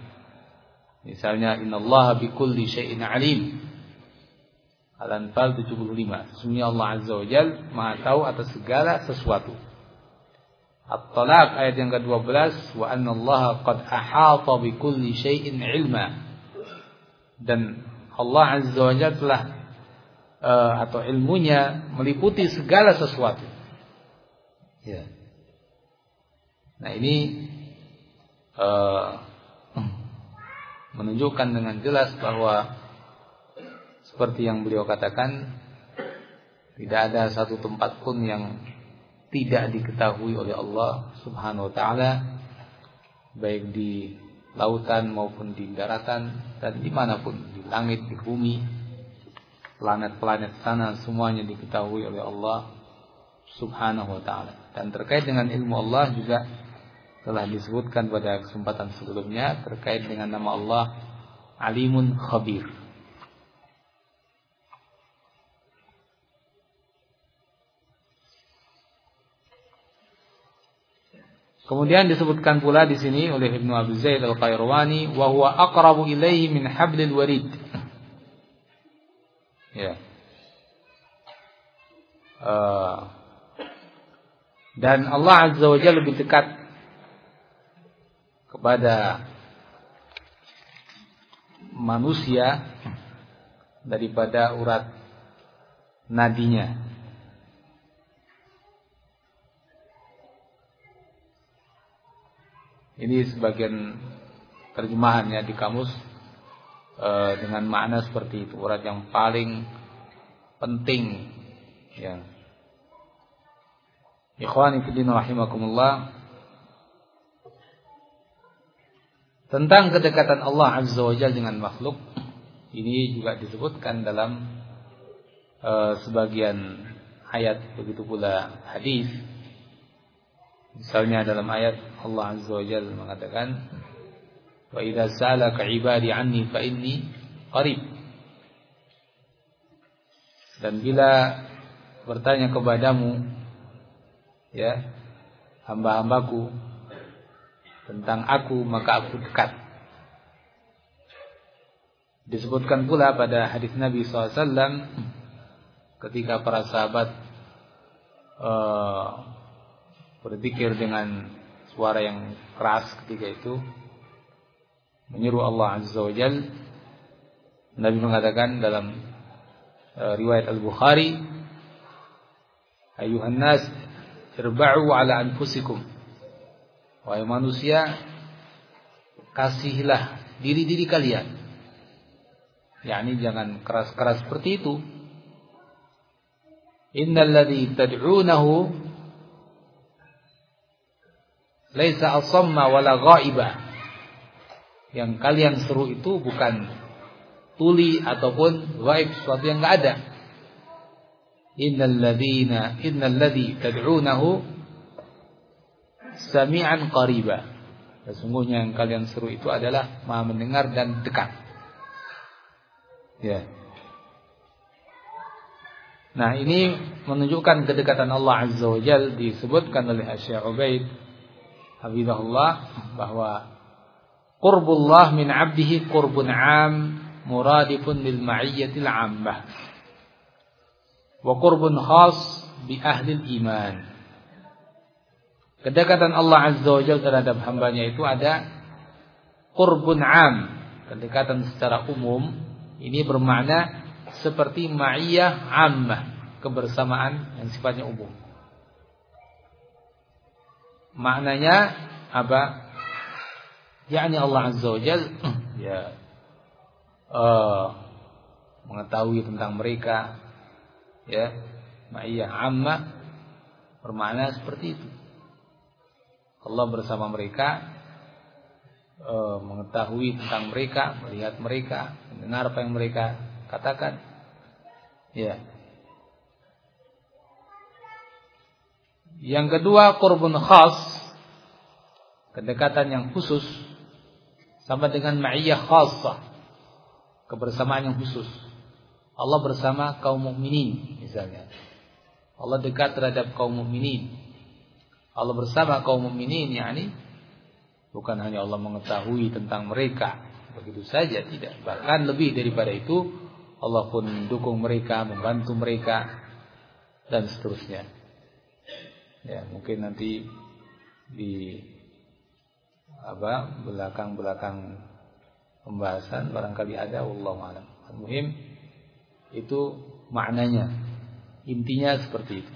Misalnya Innallaha bikulli syai'in alim. Al-Anfal 75 Sesungguhnya Allah Azza wa Jal Maha tahu atas segala sesuatu. At-Talaq ayat yang ke-12 Wa anna Allah qad ahata bikulli syai'in ilma. Dan Allah Azza wa Jal telah Atau ilmunya Meliputi segala sesuatu. Ya. Nah ini uh, menunjukkan dengan jelas bahwa seperti yang beliau katakan tidak ada satu tempat pun yang tidak diketahui oleh Allah Subhanahu wa taala baik di lautan maupun di daratan dan di mana pun di langit di bumi planet-planet sana semuanya diketahui oleh Allah Subhanahu wa taala dan terkait dengan ilmu Allah juga telah disebutkan pada kesempatan sebelumnya terkait dengan nama Allah Alimun Khabir. Kemudian disebutkan pula di sini oleh Ibnu Abi Zaid Al-Qayrawani wa huwa aqrabu ilaihi min hablil warid. Ya. Uh, dan Allah Azza wa Jalla lebih dekat kepada manusia daripada urat nadinya. Ini sebagian terjemahannya di kamus e, dengan makna seperti itu urat yang paling penting ya. Ikhwani fillah rahimakumullah Tentang kedekatan Allah Azza wa Jalla dengan makhluk ini juga disebutkan dalam uh, sebagian ayat begitu pula hadis. Misalnya dalam ayat Allah Azza wa Jalla mengatakan wa 'ibadi 'anni fa inni. Dan bila bertanya kepadamu ya hamba-hambaku tentang aku maka aku dekat. Disebutkan pula pada hadis Nabi SAW ketika para sahabat uh, berzikir dengan suara yang keras ketika itu menyuruh Allah Azza wa Jal Nabi mengatakan dalam uh, riwayat Al-Bukhari ayuhan nas irba'u ala anfusikum Wahai manusia, kasihilah diri-diri kalian. yakni jangan keras-keras seperti itu. Innal ladzi tad'unahu laisa asamma wala ghaiba. Yang kalian seru itu bukan tuli ataupun gaib sesuatu yang enggak ada. Innal ladzina innal ladzi tad'unahu sami'an qariba. Sesungguhnya yang kalian seru itu adalah Maha mendengar dan dekat. Ya. Nah, ini menunjukkan kedekatan Allah Azza wa Jal disebutkan oleh Syekh Ubaid Habibullah bahwa qurbullah min 'abdihi qurbun 'am muradifun lil ma'iyyatil 'ammah. Wa qurbun khas bi ahli iman. Kedekatan Allah azza wajalla terhadap hambanya itu ada qurbun 'am kedekatan secara umum. Ini bermakna seperti ma'iyah 'ammah kebersamaan yang sifatnya umum. Maknanya apa? Yakni Allah Azza wa Jal ya uh, mengetahui tentang mereka ya ma'iyah amma bermakna seperti itu. Allah bersama mereka uh, mengetahui tentang mereka, melihat mereka, mendengar apa yang mereka katakan. Ya. Yang kedua kurbun khas kedekatan yang khusus sama dengan ma'iyah khasah kebersamaan yang khusus. Allah bersama kaum mukminin misalnya. Allah dekat terhadap kaum mukminin. Allah bersama kaum mukminin yakni bukan hanya Allah mengetahui tentang mereka begitu saja tidak bahkan lebih daripada itu Allah pun mendukung mereka membantu mereka dan seterusnya ya mungkin nanti di apa belakang-belakang pembahasan barangkali ada Allah alam. Muhim itu maknanya. Intinya seperti itu.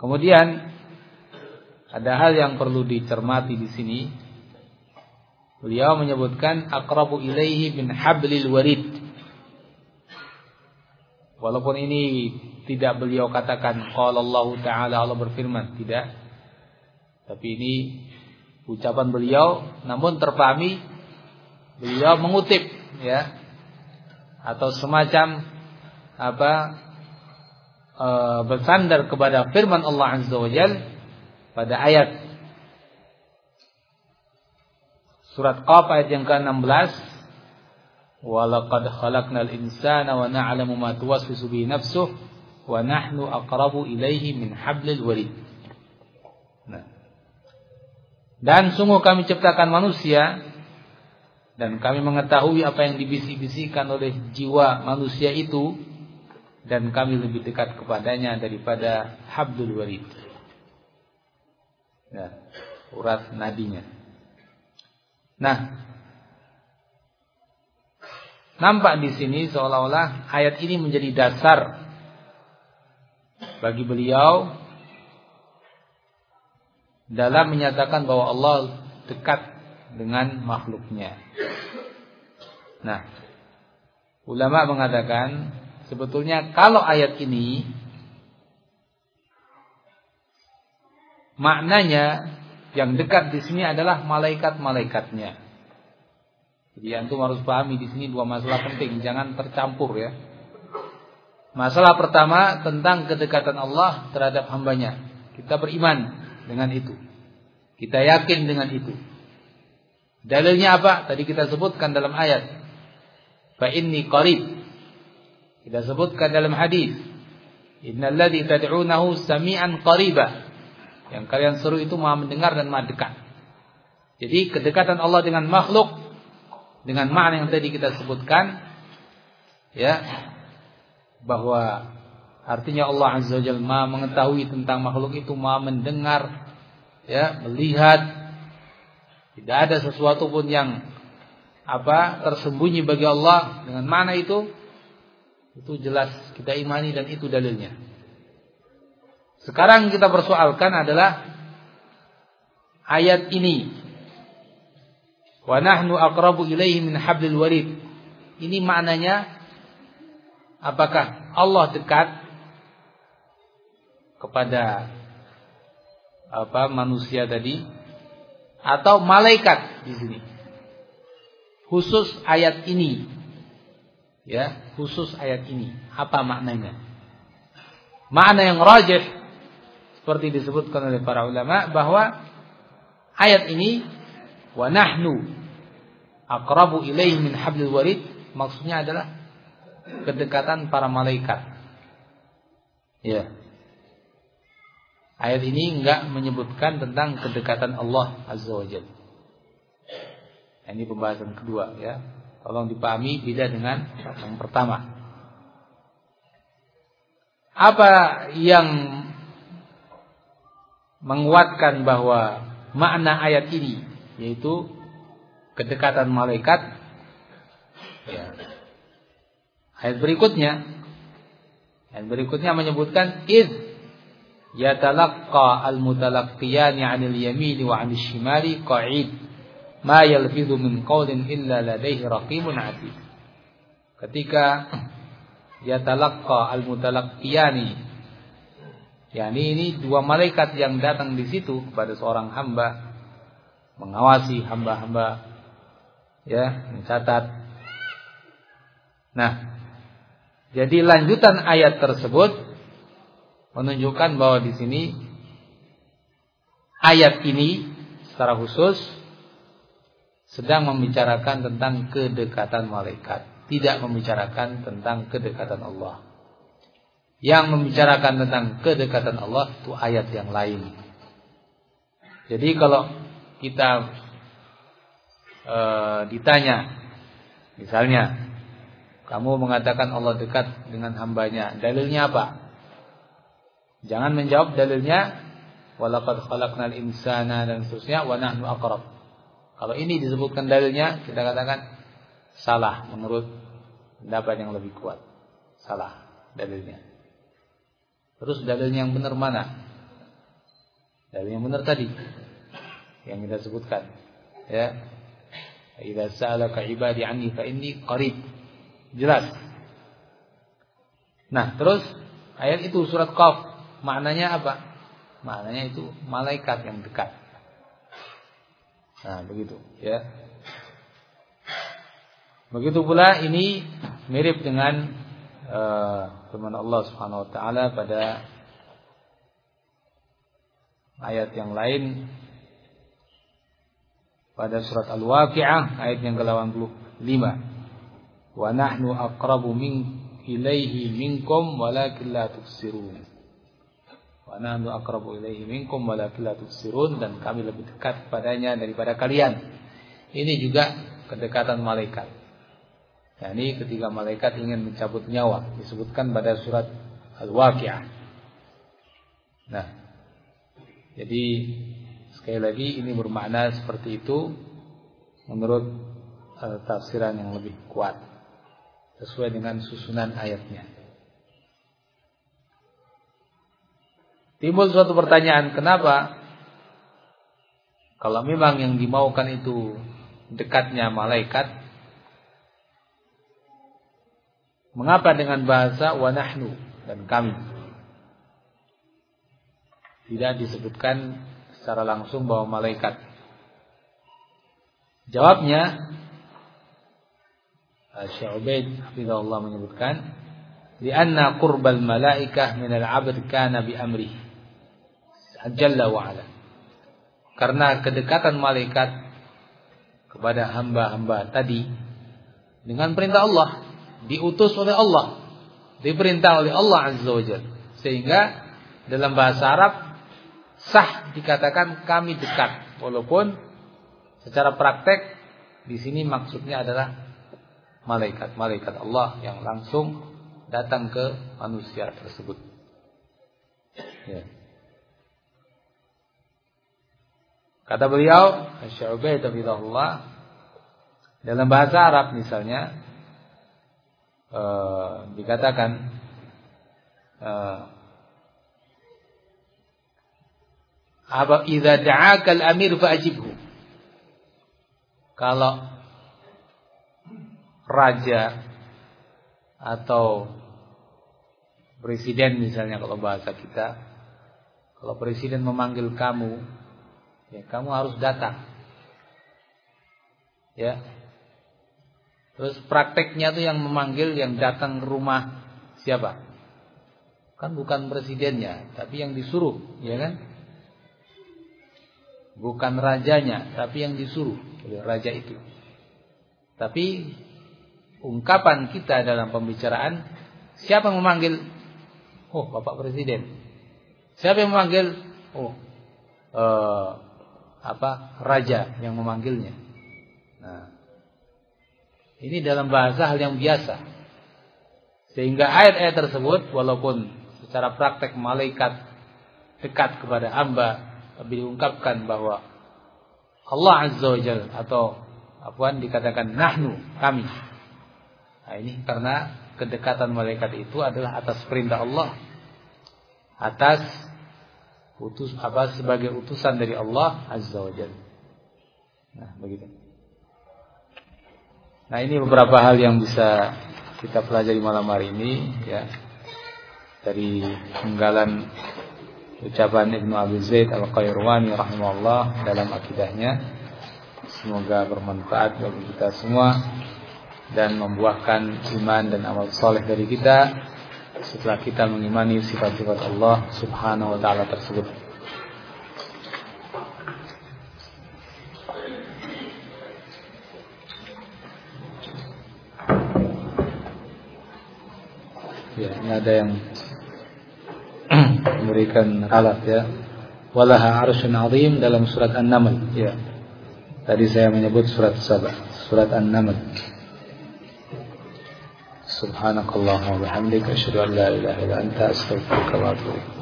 Kemudian ada hal yang perlu dicermati di sini. Beliau menyebutkan akrabu ilaihi bin hablil warid. Walaupun ini tidak beliau katakan qala Allah taala Allah berfirman, tidak. Tapi ini ucapan beliau namun terpahami beliau mengutip ya atau semacam apa e, bersandar kepada firman Allah Azza wa Jal pada ayat surat Qaf ayat yang ke-16 Walaqad khalaqnal insana wa na'lamu ma tuwaswisu bi nafsuh wa nahnu aqrabu ilaihi min hablil. Nah. Dan sungguh kami ciptakan manusia dan kami mengetahui apa yang dibisik-bisikkan oleh jiwa manusia itu dan kami lebih dekat kepadanya daripada hablul warid. Nah, urat nadinya. Nah, Nampak di sini seolah-olah ayat ini menjadi dasar bagi beliau dalam menyatakan bahwa Allah dekat dengan makhluknya. Nah, ulama mengatakan sebetulnya kalau ayat ini maknanya yang dekat di sini adalah malaikat-malaikatnya. Jadi antum harus pahami di sini dua masalah penting, jangan tercampur ya. Masalah pertama tentang kedekatan Allah terhadap hambanya. Kita beriman dengan itu. Kita yakin dengan itu. Dalilnya apa? Tadi kita sebutkan dalam ayat. Fa inni qarib. Kita sebutkan dalam hadis. Innal ladzi tad'unahu sami'an qariba. Yang kalian seru itu Maha mendengar dan Maha dekat. Jadi kedekatan Allah dengan makhluk dengan makna yang tadi kita sebutkan ya bahwa artinya Allah Azza wa Jalla mengetahui tentang makhluk itu Maha mendengar ya melihat tidak ada sesuatu pun yang apa tersembunyi bagi Allah dengan mana itu Itu jelas kita imani dan itu dalilnya. Sekarang kita persoalkan adalah ayat ini. Wa nahnu aqrabu ilaihi min hablil warid. Ini maknanya apakah Allah dekat kepada apa manusia tadi atau malaikat di sini? Khusus ayat ini. Ya, khusus ayat ini. Apa maknanya? Makna yang rajih seperti disebutkan oleh para ulama bahwa ayat ini wa nahnu aqrabu ilaihi min hablil warid maksudnya adalah kedekatan para malaikat. Ya. Ayat ini enggak menyebutkan tentang kedekatan Allah Azza wa Jalla. Ini pembahasan kedua ya. Tolong dipahami beda dengan yang pertama. Apa yang menguatkan bahwa makna ayat ini yaitu kedekatan malaikat ya. Ayat berikutnya ayat berikutnya menyebutkan id yatalaqqa al-mutalaqqiyani 'anil yamini wa 'anil shimali qa'id ma yalfidhu min qawlin illa ladaihi raqibun atid. Ketika yatalaqqa al-mutalaqqiyani yakni ini dua malaikat yang datang di situ kepada seorang hamba mengawasi hamba-hamba ya mencatat nah jadi lanjutan ayat tersebut menunjukkan bahwa di sini ayat ini secara khusus sedang membicarakan tentang kedekatan malaikat, tidak membicarakan tentang kedekatan Allah. Yang membicarakan tentang kedekatan Allah itu ayat yang lain. Jadi kalau kita e, ditanya, misalnya kamu mengatakan Allah dekat dengan hambanya, dalilnya apa? Jangan menjawab dalilnya walaqad khalaqnal insana dan seterusnya wa nahnu aqrab. Kalau ini disebutkan dalilnya, kita katakan salah menurut pendapat yang lebih kuat. Salah dalilnya. Terus dalilnya yang benar mana? Dalil yang benar tadi yang kita sebutkan. Ya. Idza sa'alaka 'ibadi 'anni fa inni qarib. Jelas. Nah, terus ayat itu surat Qaf maknanya apa? Maknanya itu malaikat yang dekat. Nah, begitu, ya. Begitu pula ini mirip dengan uh, Allah Subhanahu wa taala pada ayat yang lain pada surat Al-Waqi'ah ayat yang ke-85. Wa nahnu aqrabu min ilaihi minkum walakin la tubsirun. Wa nahnu aqrabu ilaihi minkum walakin la tubsirun dan kami lebih dekat kepadanya daripada kalian. Ini juga kedekatan malaikat. Ini ketika malaikat ingin mencabut nyawa disebutkan pada surat Al-Waqiah. Nah, jadi sekali lagi ini bermakna seperti itu menurut uh, tafsiran yang lebih kuat sesuai dengan susunan ayatnya. Timbul suatu pertanyaan, kenapa kalau memang yang dimaukan itu dekatnya malaikat, mengapa dengan bahasa wanahnu dan kami? Tidak disebutkan secara langsung bahwa malaikat. Jawabnya Syekh Ubaid Allah menyebutkan, "Li'anna qurbal malaikah min al-'abd kana bi amrihi." Jalla wa'ala. Karena kedekatan malaikat kepada hamba-hamba tadi dengan perintah Allah, diutus oleh Allah, diperintah oleh Allah Azza wa. Sehingga dalam bahasa Arab sah dikatakan kami dekat walaupun secara praktek di sini maksudnya adalah malaikat malaikat Allah yang langsung datang ke manusia tersebut. Ya. Kata beliau, Syu'baih Tafidahullah dalam bahasa Arab misalnya uh, dikatakan uh, apa idza da'aka al-amir fa'jibhu kalau raja atau presiden misalnya kalau bahasa kita kalau presiden memanggil kamu ya kamu harus datang. Ya. Terus prakteknya tuh yang memanggil yang datang ke rumah siapa? Kan bukan presidennya tapi yang disuruh ya kan bukan rajanya tapi yang disuruh oleh raja itu. Tapi ungkapan kita dalam pembicaraan siapa yang memanggil? Oh bapak presiden. Siapa yang memanggil? Oh uh, apa raja yang memanggilnya. Nah ini dalam bahasa hal yang biasa. Sehingga ayat-ayat tersebut walaupun secara praktek malaikat dekat kepada hamba tapi diungkapkan bahwa Allah Azza wa Jal atau apaan dikatakan nahnu kami. Nah, ini karena kedekatan malaikat itu adalah atas perintah Allah. Atas utus apa sebagai utusan dari Allah Azza wa Jal. Nah, begitu. Nah, ini beberapa hal yang bisa kita pelajari malam hari ini ya. Dari penggalan ucapan Ibnu Abi Zaid Al-Qairwani rahimahullah dalam akidahnya. Semoga bermanfaat bagi kita semua dan membuahkan iman dan amal soleh dari kita setelah kita mengimani sifat-sifat Allah Subhanahu wa taala tersebut. Ya, ini ada yang memberikan alat ya. Walaha arsyun azim dalam surat An-Naml ya. Tadi saya menyebut surat Saba, surat An-Naml. Subhanakallah wa bihamdika asyhadu an la ilaha illa anta astaghfiruka wa atubu